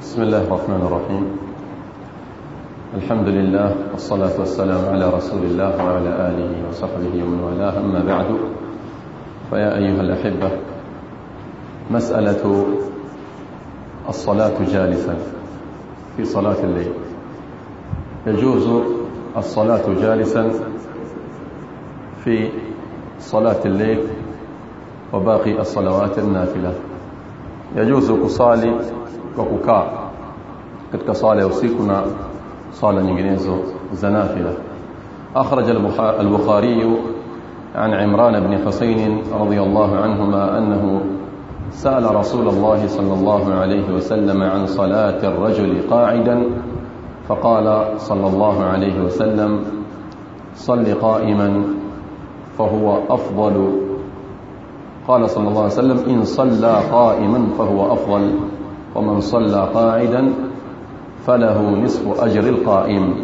بسم الله الرحمن الرحيم. الحمد لله والصلاة والسلام على رسول الله وعلى آله وصحبه ومن والاه. أما بعد فيا أيها الأحبة مسألة الصلاة جالسا في صلاة الليل. يجوز الصلاة جالسا في صلاة الليل وباقي الصلوات النافلة. يجوز kusali kwa kukaa katika sala ya usiku na sala nyinginezo za nafila أخرج البخاري عن عمران بن حسين رضي الله عنهما أنه سأل رسول الله صلى الله عليه وسلم عن صلاة الرجل قاعدا فقال صلى الله عليه وسلم صل قائما فهو أفضل. قال صلى الله عليه وسلم إن صلى قائما فهو أفضل. ومن صلى قاعدا فله نصف أجر القائم.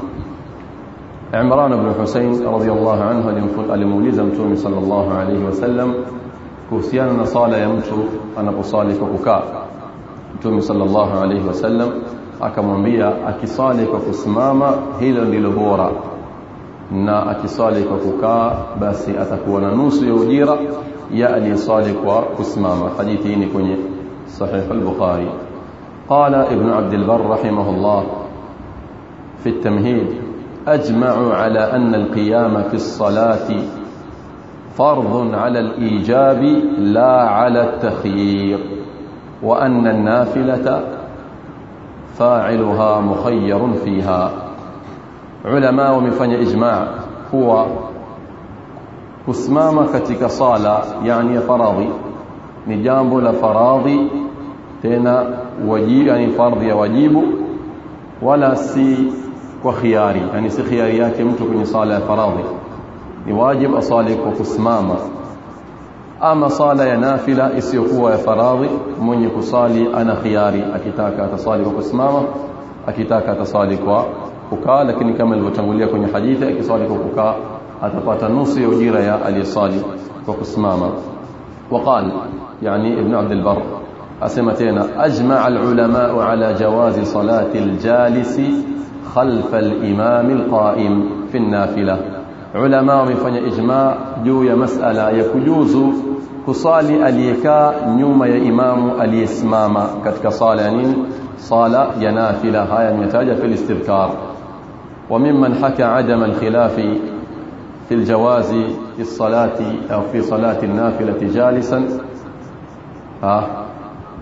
عمران بن حسين رضي الله عنه المنزم تومي صلى الله عليه وسلم كوسيان نصال يمتو أنا بصالك أكا. تومي صلى الله عليه وسلم أكمنبيا أكصالك أكي هلا للبورا na akisali kwa kukaa basi atakuwa na nusu ya ujira yaani sali kwa kusimama hadithi hii ni قال ابن عبد البر رحمه الله في التمهيد أجمع على أن القيام في الصلاة فرض على الإيجاب لا على التخيير وأن النافلة فاعلها مخير فيها. علماء ومفني إجماع هو kusimama katika sala yani ya faradhi ni tena wajibu yani fardhi ya wajibu wala si kwa khiari yani si khiari yake mtu kwenye sala ya faradhi ni wajib asali kwa kusimama ama sala ya nafila isiyokuwa ya faradhi mwenye kusali ana khiari akitaka atasali kwa kusimama akitaka atasali kwa kukaa lakini kama ilivyotangulia kwenye hadithi akisali kwa kukaa atapata nusu ya ujira ya aliyesali kwa kusimama وقال يعني ابن عبد البر أسمتين أجمع العلماء على جواز صلاة الجالس خلف الإمام القائم في النافلة. علماء ومفanya إجماع juu ya masala ya kujuzu kusali aliyekaa nyuma ya imamu aliyesimama katika sala ya nini sala ya nafila haya nimetaja fi istidhkar وممن حكى عدم الخلاف في الجواز في الصلاة أو في صلاة النافلة جالسا. ها؟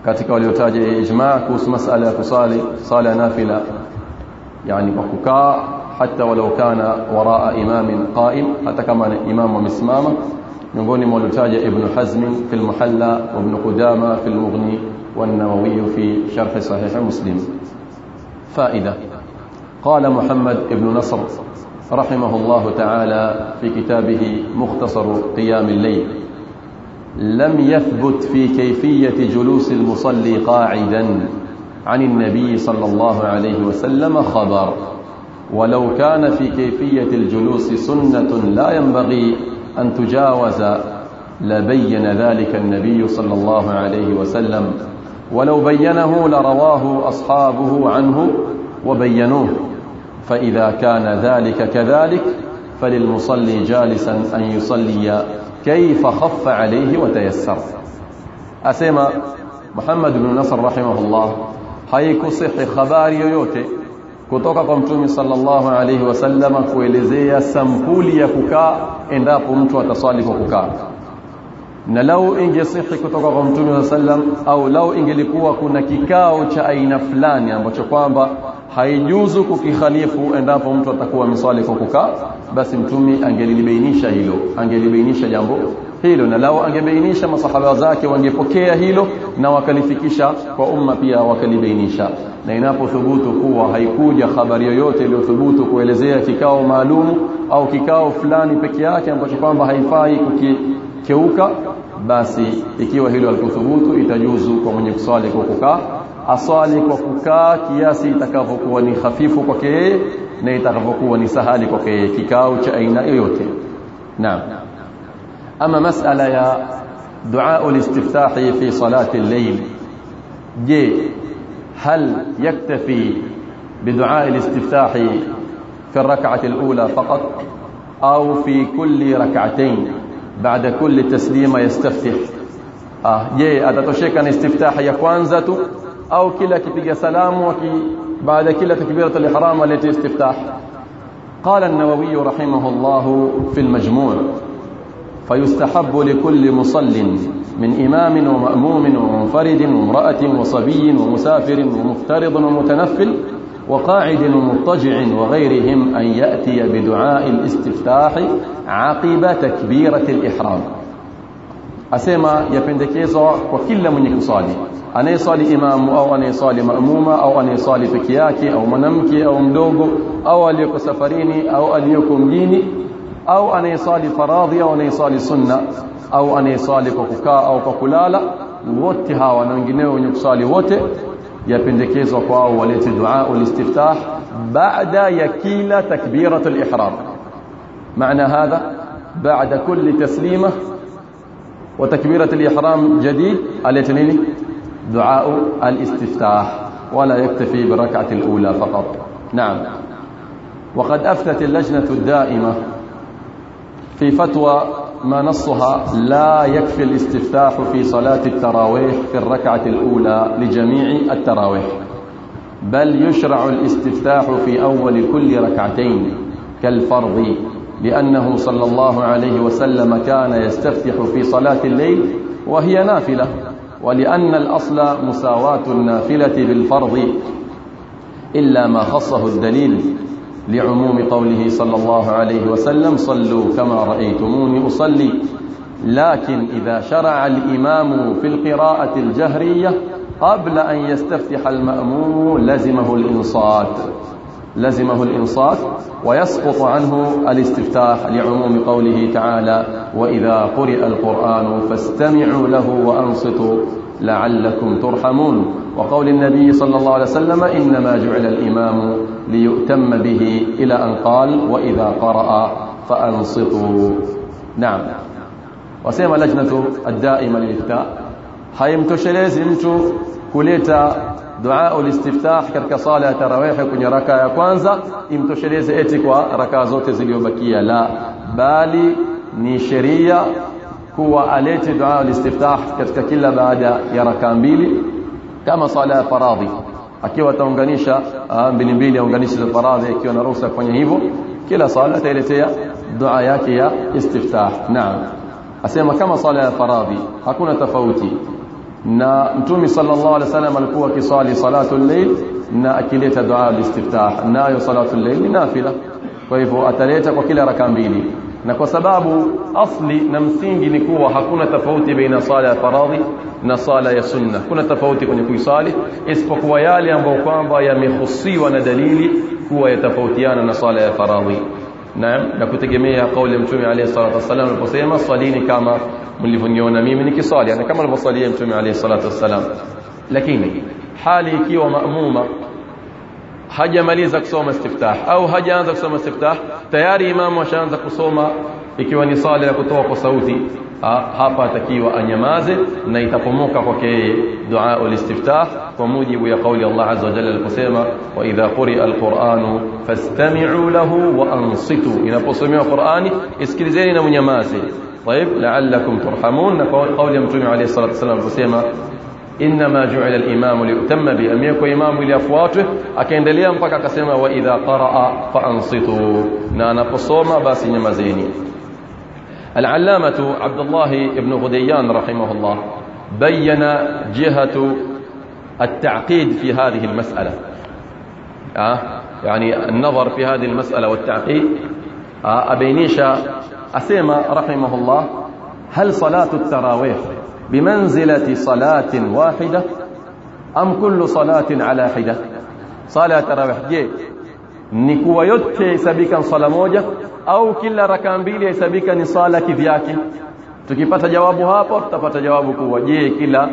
Katika waliotaja ijma kuhusu masala ya kusali sala nafila yani kwa kukaa hata walau kana waraa imamin qa'im hata kama imam amesimama miongoni mwa waliotaja ibn hazm fi al-muhalla wa ibn qudama fi al-mughni والنووي في شرح صحيح مسلم فائدة قال محمد بن نصر رحمه الله تعالى في كتابه مختصر قيام الليل لم يثبت في كيفية جلوس المصلي قاعدا عن النبي صلى الله عليه وسلم خبر. ولو كان في كيفية الجلوس سنة لا ينبغي أن تجاوز لبين ذلك النبي صلى الله عليه وسلم. ولو بينه لرواه أصحابه عنه وبينوه. فإذا كان ذلك كذلك فللمصلي جالسا أن يصلي كيف خف عليه وتيسر أسمى محمد بن نصر رحمه الله haikusihi habari yoyote kutoka kwa mtume sallallahu alaihi wasallama kuelezea sampuli ya kukaa endapo mtu ataswali kwa kukaa na lau ingesihi kutoka kwa mtume sallam au lau ingelikuwa kuna kikao cha aina fulani ambacho kwamba haijuzu kukikhalifu endapo mtu atakuwa miswali kwa kukaa basi mtumi angelibainisha hilo angelibainisha jambo hilo. Na lao angebainisha masahaba zake wangepokea hilo na wakalifikisha kwa umma pia wakalibainisha na inapothubutu kuwa haikuja habari yoyote iliyothubutu kuelezea kikao maalumu au kikao fulani peke yake ambacho kwamba haifai kukikeuka basi ikiwa hilo alikuthubutu itajuzu kwa mwenye kuswali kwa kukaa aswali kwa kukaa kiasi itakavyokuwa ni hafifu kwake yeye na itakavyokuwa ni sahali kwake yeye kikao cha aina yoyote naam ama masala ya dua ulistiftahi fi salati al-layl je هل يكتفي بدعاء الاستفتاح في الركعة الأولى فقط أو في كل ركعتين بعد كل يستفتح آه je atatosheka na istiftaha ya kwanza tu au kila kipiga salamu baada kila takbiratul ihram aleti istiftah قال النووي رحمه الله في المجموع فيستحب لكل مصل من إمام ومأموم ومنفرد وامرأة وصبي ومسافر ومفترض ومتنفل وقاعد ومضطجع وغيرهم أن يأتي بدعاء الاستفتاح عقب تكبيرة الإحرام. Asema yapendekezwa kwa kila mwenye kusali anayesali imamu au anayesali maamuma au anayesali peke yake au mwanamke au mdogo au aliyoko safarini au aliyoko mjini au anayesali faradhi au anayesali sunna au anayesali kwa kukaa au kwa kulala wote hawa na wengineo wenye kusali wote yapendekezwa kwao walete dua ulistiftah baada ya kila takbiratul ihram معنى هذا بعد كل تسليمه وتكبيرة الإحرام جديد. الإثنين دعاء الاستفتاح ولا يكتفي بالركعة الأولى فقط. نعم. وقد أفتت اللجنة الدائمة في فتوى ما نصها لا يكفي الاستفتاح في صلاة التراويح في الركعة الأولى لجميع التراويح بل يشرع الاستفتاح في أول كل ركعتين كالفرض. لأنه صلى الله عليه وسلم كان يستفتح في صلاة الليل وهي نافلة ولأن الأصل مساواة النافلة بالفرض إلا ما خصه الدليل لعموم قوله صلى الله عليه وسلم صلوا كما رأيتموني أصلي لكن إذا شرع الإمام في القراءة الجهرية قبل أن يستفتح المأموم لزمه الإنصات. لزمه الإنصات ويسقط عنه الاستفتاح لعموم قوله تعالى وإذا قرئ القرآن فاستمعوا له وأنصتوا لعلكم ترحمون. وقول النبي صلى الله عليه وسلم إنما جعل الإمام ليؤتم به إلى أن قال وإذا قرأ فأنصتوا. نعم. وسيما لجنة الدائمة للإفتاء haimtoshelezi mtu kuleta dua ulistiftah katika sala ya tarawih kwenye raka ya kwanza imtosheleze eti kwa raka zote zilizobakia la bali ni sheria kuwa alete dua ulistiftah katika kila baada ya raka mbili kama sala ya faradhi akiwa ataunganisha mbili mbili aunganishe za faradhi akiwa na ruhusa kufanya hivyo kila sala atailetea dua yake ya istiftah naam asema kama sala ya faradhi hakuna tofauti na mtume sallallahu alaihi wasallam alikuwa akisali salatul layl na akileta dua al-istiftah nayo salatul layl ni nafila kwa hivyo ataleta kwa kila raka mbili na kwa sababu asli na msingi ni kuwa hakuna tofauti baina sala ya faradhi na sala ya sunna kuna tofauti kwenye kuisali isipokuwa yale ambayo kwamba yamehusiwa na dalili kuwa yatafautiana na sala ya faradhi naam na kutegemea kauli ya mtume alayhi salatu wasallam aliposema salini kama mlivyoniona mimi nikisali yani kama alivyosalia mtume alayhi salatu wasallam lakini hali ikiwa maamuma hajamaliza kusoma istiftah au hajaanza kusoma istiftah tayari imamu ashaanza kusoma ikiwa ni sala ya kutoa kwa sauti hapa atakiwa anyamaze na itapomoka kwake yeye dua ulistiftah kwa mujibu ya kauli Allah azza wa jalla aliposema wa idha quri'a alquranu fastami'u lahu wa ansitu inaposomewa Qur'ani isikilizeni na mnyamaze طيب لعلكم ترحمون قول يمتون عليه الصلاة والسلام aliposema انما جعل الامام ليؤتم به اميكو imamu ili afuatwe akaendelea mpaka akasema wa idha qaraa fa ansitu na anaposoma basi nyamazeni العلامة عبد الله بن غديان رحمه الله بين جهة التعقيد في هذه المسألة. آه يعني النظر في هذه المسألة والتعقيد. آه أبينيش أسيما رحمه الله هل صلاة التراويح بمنزلة صلاة واحدة أم كل صلاة على حدة؟ صلاة التراويح جي يتي سبيكا صلاة موجة au kila raka mbili hesabika ni sala kivyake tukipata jawabu hapo tutapata jawabu kuwa je kila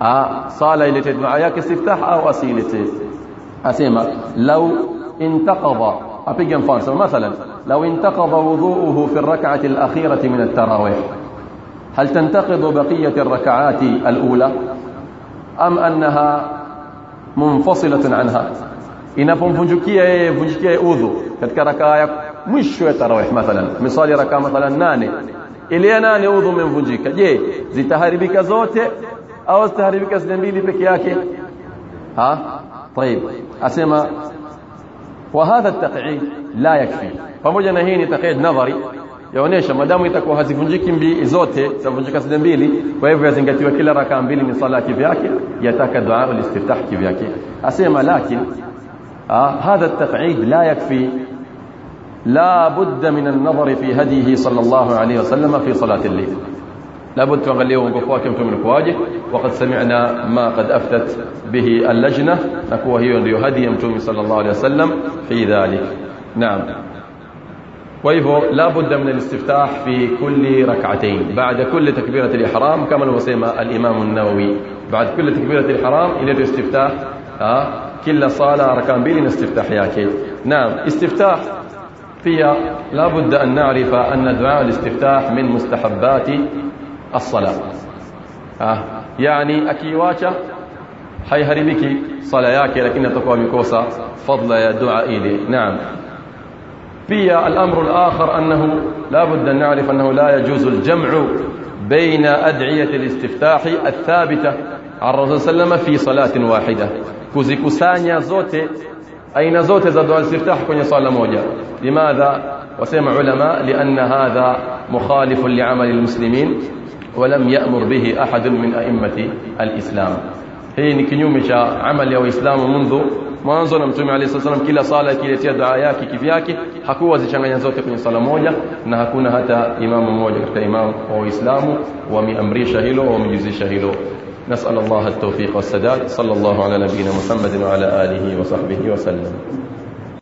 ah sala ilete dua yake istiftah au asilete asema law intaqadha apiga mfano مثلا لو انتقض وضوءه في الركعة الأخيرة من التراويح هل تنتقض بقية الركعات الأولى أم أنها munfasilatun anha inapomvunjukia yeye vunjikia udhu katika rakaa mwisho ya tarawih mathalan misali rakaa mathalan nane ile ya nane udhu umemvunjika je zitaharibika zote au zitaharibika zile mbili peke yake ha طيب wa hadha at-taq'id la yakfi pamoja na hii ni taq'id nadhari yaonesha madamu itakuwa hazivunjiki mbili zote zitavunjika zile mbili kwa hivyo yazingatiwa kila rakaa mbili ni sala kivyake yataka dua al-istiftah kivyake asema lakini هذا التقعيد لا يكفي لا بد من النظر في هديه صلى الله عليه وسلم في صلاة الليل. لا بد تغليه وقفوا كم من كواجه وقد سمعنا ما قد أفتت به اللجنة. نكوة هدي يمتومي صلى الله عليه وسلم في ذلك. نعم. وإذا لا بد من الاستفتاح في كل ركعتين. بعد كل تكبيرة الإحرام كما وسمى الإمام النووي. بعد كل تكبيرة الإحرام إلى الاستفتاح. كل صلاة ركعتين بين استفتاح ياكي. نعم استفتاح فيها لا بد أن نعرف أن دعاء الاستفتاح من مستحبات الصلاة. آه. يعني haiharibiki sala yake lakini atakuwa amekosa fadla ya dua ile naam pia الأمر الآخر أنه لا بد أن نعرف أنه لا يجوز الجمع بين أدعية الاستفتاح الثابتة عن الرسول صلى الله عليه وسلم في صلاة واحدة. kuzikusanya zote aina zote za dua istiftah kwenye swala moja limadha wasema ulama lianna hadha mukhalif li'amal almuslimin ولم يأمر به أحد من أئمة الإسلام ni kinyume cha amali ya waislamu mwanzo mwanzo na mtume alayhi wasallam kila sala ikiletea dua yake kivyake hakuwa zichanganya zote kwenye sala moja na hakuna hata imamu mmoja katika imamu wa waislamu wameamrisha hilo wamejuzisha hilo نسأل الله التوفيق والسداد. صلى الله على نبينا محمد وعلى آله وصحبه وسلم.